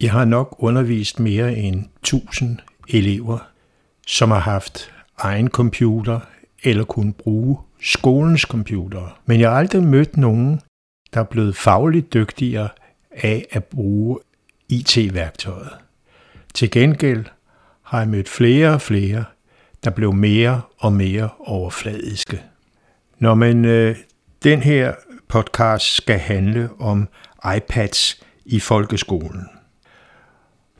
Jeg har nok undervist mere end 1000 elever, som har haft egen computer eller kunne bruge skolens computer. Men jeg har aldrig mødt nogen, der er blevet fagligt dygtigere af at bruge IT-værktøjet. Til gengæld har jeg mødt flere og flere, der blev mere og mere overfladiske. Når man øh, den her podcast skal handle om iPads i folkeskolen.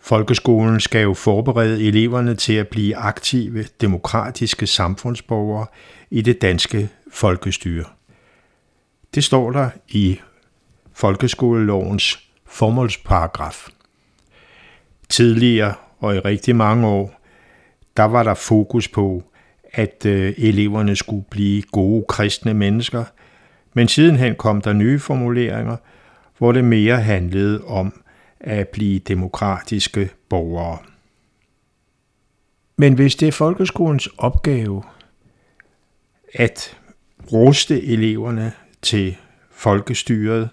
Folkeskolen skal jo forberede eleverne til at blive aktive, demokratiske samfundsborgere i det danske folkestyre. Det står der i folkeskolelovens formålsparagraf. Tidligere og i rigtig mange år, der var der fokus på, at øh, eleverne skulle blive gode kristne mennesker, men sidenhen kom der nye formuleringer, hvor det mere handlede om at blive demokratiske borgere. Men hvis det er folkeskolens opgave at ruste eleverne til folkestyret,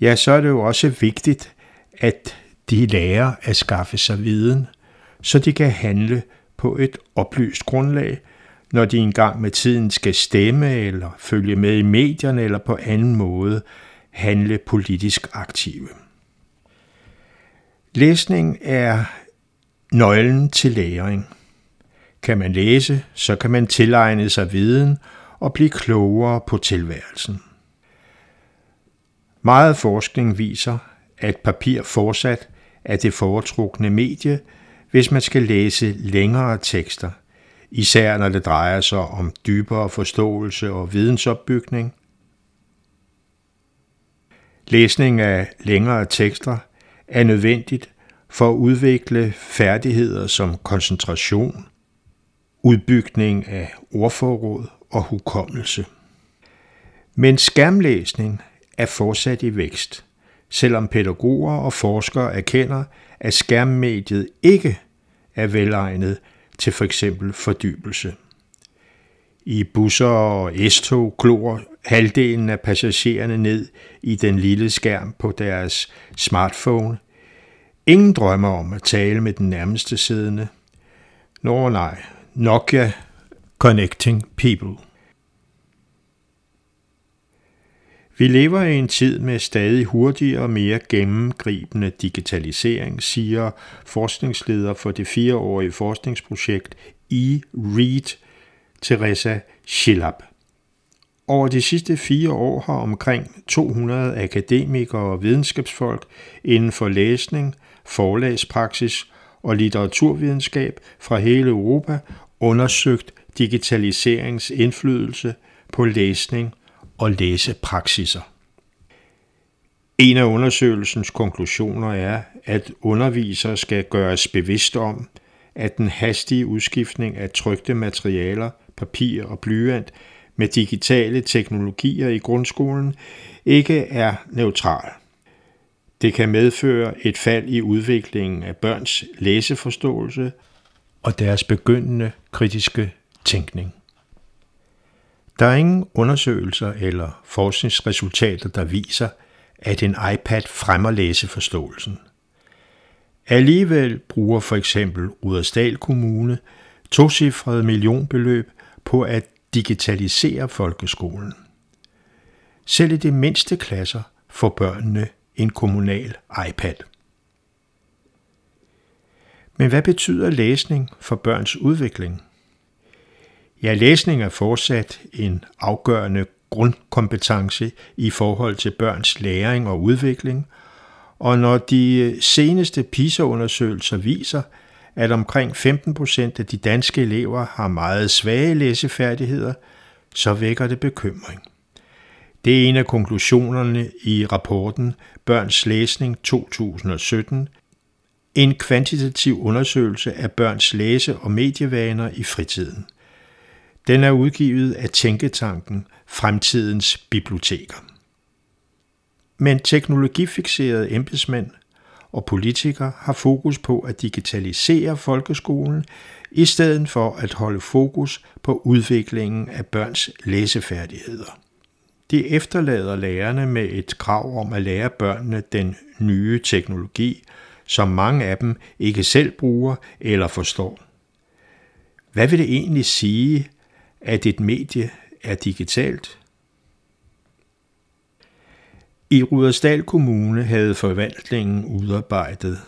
ja, så er det jo også vigtigt, at de lærer at skaffe sig viden, så de kan handle på et oplyst grundlag, når de engang med tiden skal stemme eller følge med i medierne eller på anden måde handle politisk aktive. Læsning er nøglen til læring. Kan man læse, så kan man tilegne sig viden og blive klogere på tilværelsen. Meget forskning viser, at papir fortsat er det foretrukne medie, hvis man skal læse længere tekster, især når det drejer sig om dybere forståelse og vidensopbygning. Læsning af længere tekster er nødvendigt for at udvikle færdigheder som koncentration, udbygning af ordforråd og hukommelse. Men skærmlæsning er fortsat i vækst, selvom pædagoger og forskere erkender, at skærmmediet ikke er velegnet til f.eks. fordybelse. I busser og S-tog klor halvdelen af passagererne ned i den lille skærm på deres smartphone. Ingen drømmer om at tale med den nærmeste siddende. Nå nej, Nokia Connecting People. Vi lever i en tid med stadig hurtigere og mere gennemgribende digitalisering, siger forskningsleder for det fireårige forskningsprojekt e-READ, Teresa Schillab. Over de sidste fire år har omkring 200 akademikere og videnskabsfolk inden for læsning, forlagspraksis og litteraturvidenskab fra hele Europa undersøgt digitaliseringens indflydelse på læsning og læsepraksiser. En af undersøgelsens konklusioner er, at undervisere skal gøres bevidst om, at den hastige udskiftning af trygte materialer, papir og blyant med digitale teknologier i grundskolen ikke er neutral. Det kan medføre et fald i udviklingen af børns læseforståelse og deres begyndende kritiske tænkning. Der er ingen undersøgelser eller forskningsresultater, der viser, at en iPad fremmer læseforståelsen. Alligevel bruger for eksempel Rudersdal Kommune tocifrede millionbeløb på at digitalisere folkeskolen. Selv i de mindste klasser får børnene en kommunal iPad. Men hvad betyder læsning for børns udvikling? Ja, læsning er fortsat en afgørende grundkompetence i forhold til børns læring og udvikling, og når de seneste PISA-undersøgelser viser, at omkring 15 procent af de danske elever har meget svage læsefærdigheder, så vækker det bekymring. Det er en af konklusionerne i rapporten Børns Læsning 2017, en kvantitativ undersøgelse af børns læse- og medievaner i fritiden. Den er udgivet af Tænketanken Fremtidens Biblioteker. Men teknologifixerede embedsmænd og politikere har fokus på at digitalisere folkeskolen, i stedet for at holde fokus på udviklingen af børns læsefærdigheder. De efterlader lærerne med et krav om at lære børnene den nye teknologi, som mange af dem ikke selv bruger eller forstår. Hvad vil det egentlig sige, at et medie er digitalt? I Rudersdal Kommune havde forvaltningen udarbejdet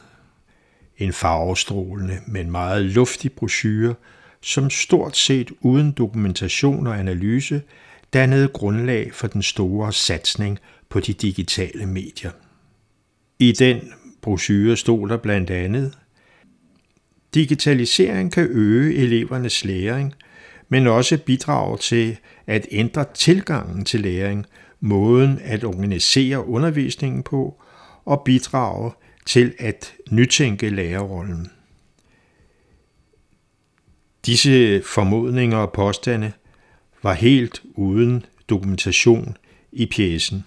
en farvestrålende, men meget luftig brochure, som stort set uden dokumentation og analyse dannede grundlag for den store satsning på de digitale medier. I den brochure stod der blandt andet, Digitalisering kan øge elevernes læring, men også bidrage til at ændre tilgangen til læring, måden at organisere undervisningen på og bidrage til at nytænke lærerrollen. Disse formodninger og påstande var helt uden dokumentation i pjæsen.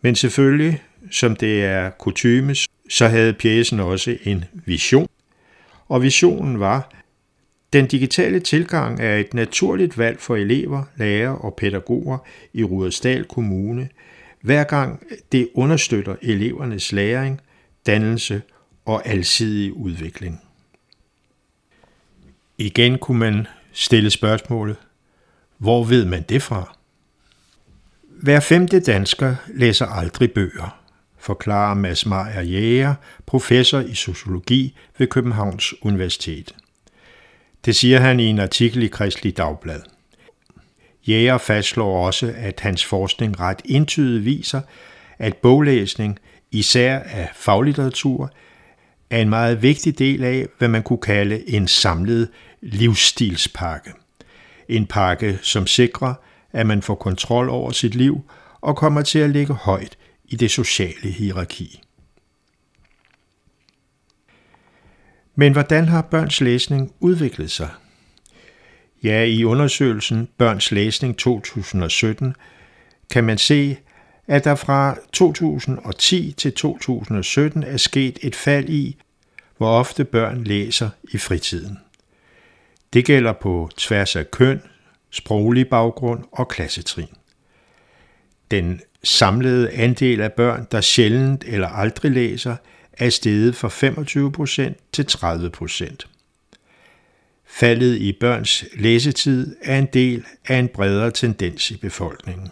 Men selvfølgelig, som det er kutymes, så havde pjæsen også en vision, og visionen var, den digitale tilgang er et naturligt valg for elever, lærere og pædagoger i Rudersdal Kommune, hver gang det understøtter elevernes læring, dannelse og alsidig udvikling. Igen kunne man stille spørgsmålet, hvor ved man det fra? Hver femte dansker læser aldrig bøger, forklarer Mads Meyer Jæger, professor i sociologi ved Københavns Universitet. Det siger han i en artikel i Kristelig Dagblad. Jæger fastslår også, at hans forskning ret entydigt viser, at boglæsning, især af faglitteratur, er en meget vigtig del af, hvad man kunne kalde en samlet livsstilspakke. En pakke, som sikrer, at man får kontrol over sit liv og kommer til at ligge højt i det sociale hierarki. Men hvordan har børns læsning udviklet sig? Ja, i undersøgelsen Børns Læsning 2017 kan man se, at der fra 2010 til 2017 er sket et fald i, hvor ofte børn læser i fritiden. Det gælder på tværs af køn, sproglig baggrund og klassetrin. Den samlede andel af børn, der sjældent eller aldrig læser, er steget fra 25% til 30%. Faldet i børns læsetid er en del af en bredere tendens i befolkningen.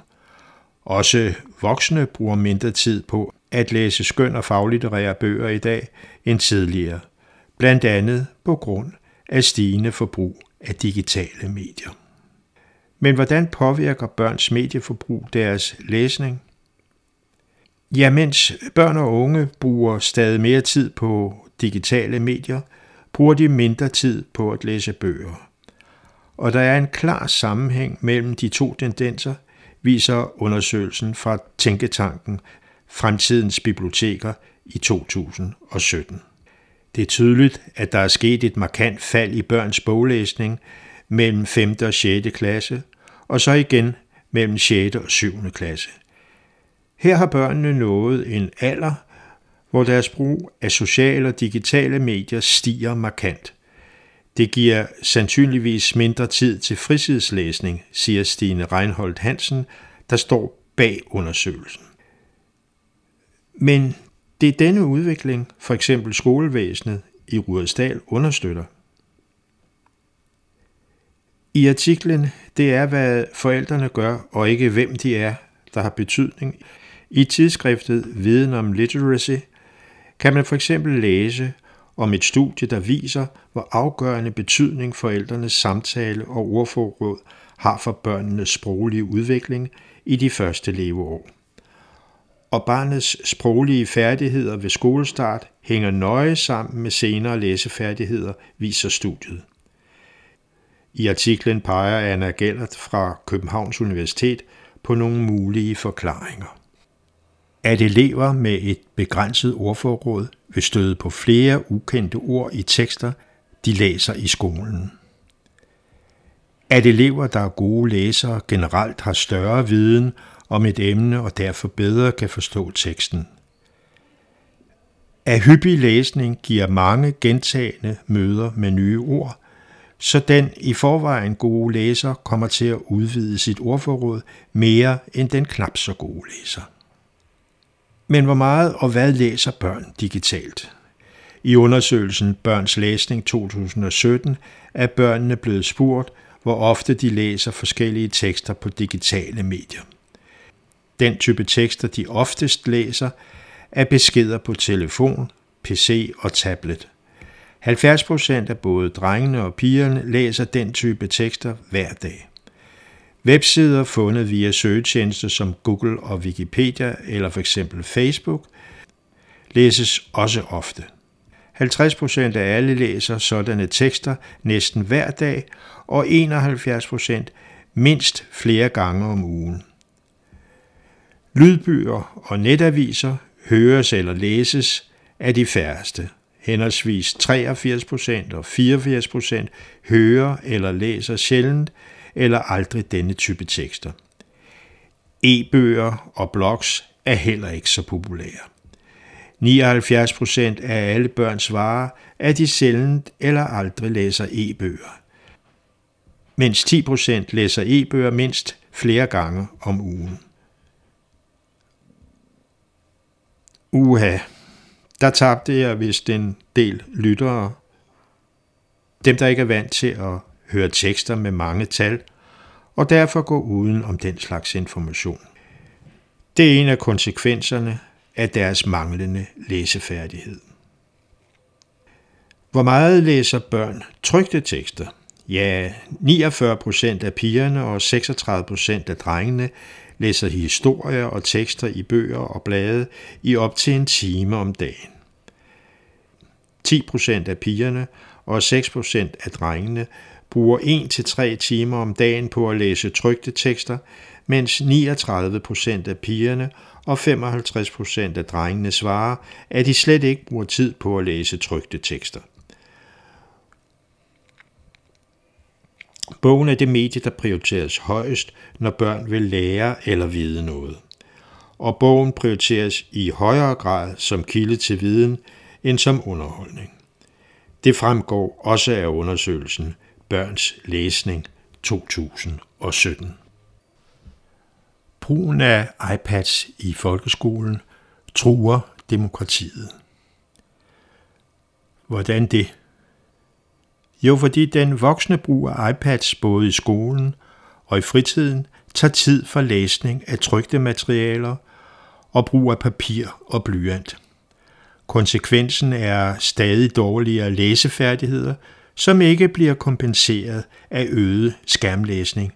Også voksne bruger mindre tid på at læse skøn og faglitterære bøger i dag end tidligere, blandt andet på grund af stigende forbrug af digitale medier. Men hvordan påvirker børns medieforbrug deres læsning? Ja, mens børn og unge bruger stadig mere tid på digitale medier, bruger de mindre tid på at læse bøger. Og der er en klar sammenhæng mellem de to tendenser, viser undersøgelsen fra Tænketanken Fremtidens Biblioteker i 2017. Det er tydeligt, at der er sket et markant fald i børns boglæsning mellem 5. og 6. klasse, og så igen mellem 6. og 7. klasse. Her har børnene nået en alder, hvor deres brug af sociale og digitale medier stiger markant. Det giver sandsynligvis mindre tid til fritidslæsning, siger Stine Reinholdt Hansen, der står bag undersøgelsen. Men det er denne udvikling, for eksempel skolevæsenet i Rudersdal understøtter. I artiklen Det er, hvad forældrene gør, og ikke hvem de er, der har betydning. I tidsskriftet Viden om Literacy kan man for eksempel læse om et studie, der viser, hvor afgørende betydning forældrenes samtale og ordforråd har for børnenes sproglige udvikling i de første leveår. Og barnets sproglige færdigheder ved skolestart hænger nøje sammen med senere læsefærdigheder, viser studiet. I artiklen peger Anna Gellert fra Københavns Universitet på nogle mulige forklaringer. At elever med et begrænset ordforråd vil støde på flere ukendte ord i tekster, de læser i skolen. At elever, der er gode læsere, generelt har større viden om et emne og derfor bedre kan forstå teksten. At hyppig læsning giver mange gentagende møder med nye ord, så den i forvejen gode læser kommer til at udvide sit ordforråd mere end den knap så gode læser. Men hvor meget og hvad læser børn digitalt? I undersøgelsen Børns Læsning 2017 er børnene blevet spurgt, hvor ofte de læser forskellige tekster på digitale medier. Den type tekster, de oftest læser, er beskeder på telefon, PC og tablet. 70 procent af både drengene og pigerne læser den type tekster hver dag. Websider fundet via søgetjenester som Google og Wikipedia eller f.eks. Facebook læses også ofte. 50% af alle læser sådanne tekster næsten hver dag, og 71% mindst flere gange om ugen. Lydbøger og netaviser høres eller læses af de færreste. Henholdsvis 83% og 84% hører eller læser sjældent eller aldrig denne type tekster. E-bøger og blogs er heller ikke så populære. 79 procent af alle børn svarer, at de sjældent eller aldrig læser e-bøger, mens 10 procent læser e-bøger mindst flere gange om ugen. Uha, der tabte jeg vist en del lyttere. Dem, der ikke er vant til at høre tekster med mange tal, og derfor gå uden om den slags information. Det er en af konsekvenserne af deres manglende læsefærdighed. Hvor meget læser børn trygte tekster? Ja, 49 procent af pigerne og 36 procent af drengene læser historier og tekster i bøger og blade i op til en time om dagen. 10 procent af pigerne og 6 procent af drengene bruger 1-3 timer om dagen på at læse trygte tekster, mens 39 procent af pigerne og 55 procent af drengene svarer, at de slet ikke bruger tid på at læse trygte tekster. Bogen er det medie, der prioriteres højst, når børn vil lære eller vide noget. Og bogen prioriteres i højere grad som kilde til viden end som underholdning. Det fremgår også af undersøgelsen Børns Læsning 2017. Brugen af iPads i folkeskolen truer demokratiet. Hvordan det? Jo, fordi den voksne brug af iPads både i skolen og i fritiden tager tid for læsning af trygte materialer og brug af papir og blyant. Konsekvensen er stadig dårligere læsefærdigheder, som ikke bliver kompenseret af øget skærmlæsning,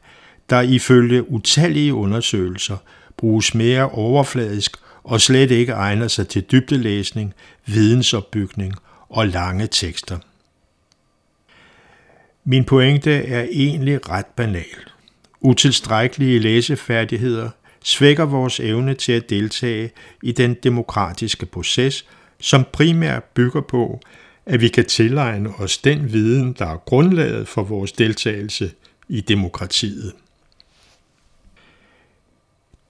der ifølge utallige undersøgelser bruges mere overfladisk og slet ikke egner sig til dybdelæsning, vidensopbygning og lange tekster. Min pointe er egentlig ret banal. Utilstrækkelige læsefærdigheder svækker vores evne til at deltage i den demokratiske proces, som primært bygger på, at vi kan tilegne os den viden, der er grundlaget for vores deltagelse i demokratiet.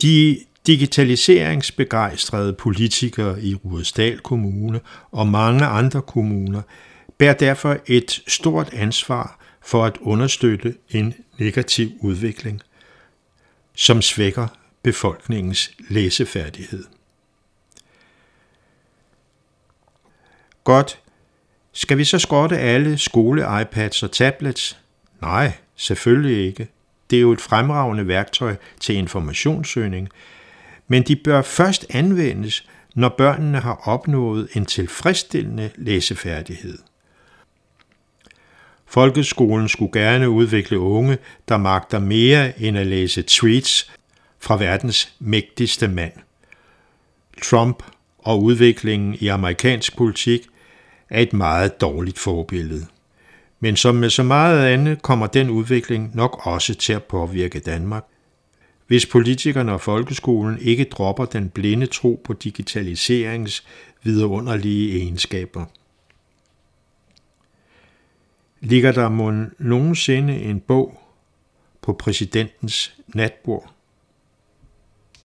De digitaliseringsbegejstrede politikere i Rudersdal Kommune og mange andre kommuner bærer derfor et stort ansvar for at understøtte en negativ udvikling, som svækker befolkningens læsefærdighed. Godt. Skal vi så skrotte alle skole-iPads og tablets? Nej, selvfølgelig ikke. Det er jo et fremragende værktøj til informationssøgning, men de bør først anvendes, når børnene har opnået en tilfredsstillende læsefærdighed. Folkeskolen skulle gerne udvikle unge, der magter mere end at læse tweets fra verdens mægtigste mand. Trump og udviklingen i amerikansk politik er et meget dårligt forbillede. Men som med så meget andet kommer den udvikling nok også til at påvirke Danmark. Hvis politikerne og folkeskolen ikke dropper den blinde tro på digitaliseringens vidunderlige egenskaber. Ligger der må nogensinde en bog på præsidentens natbord?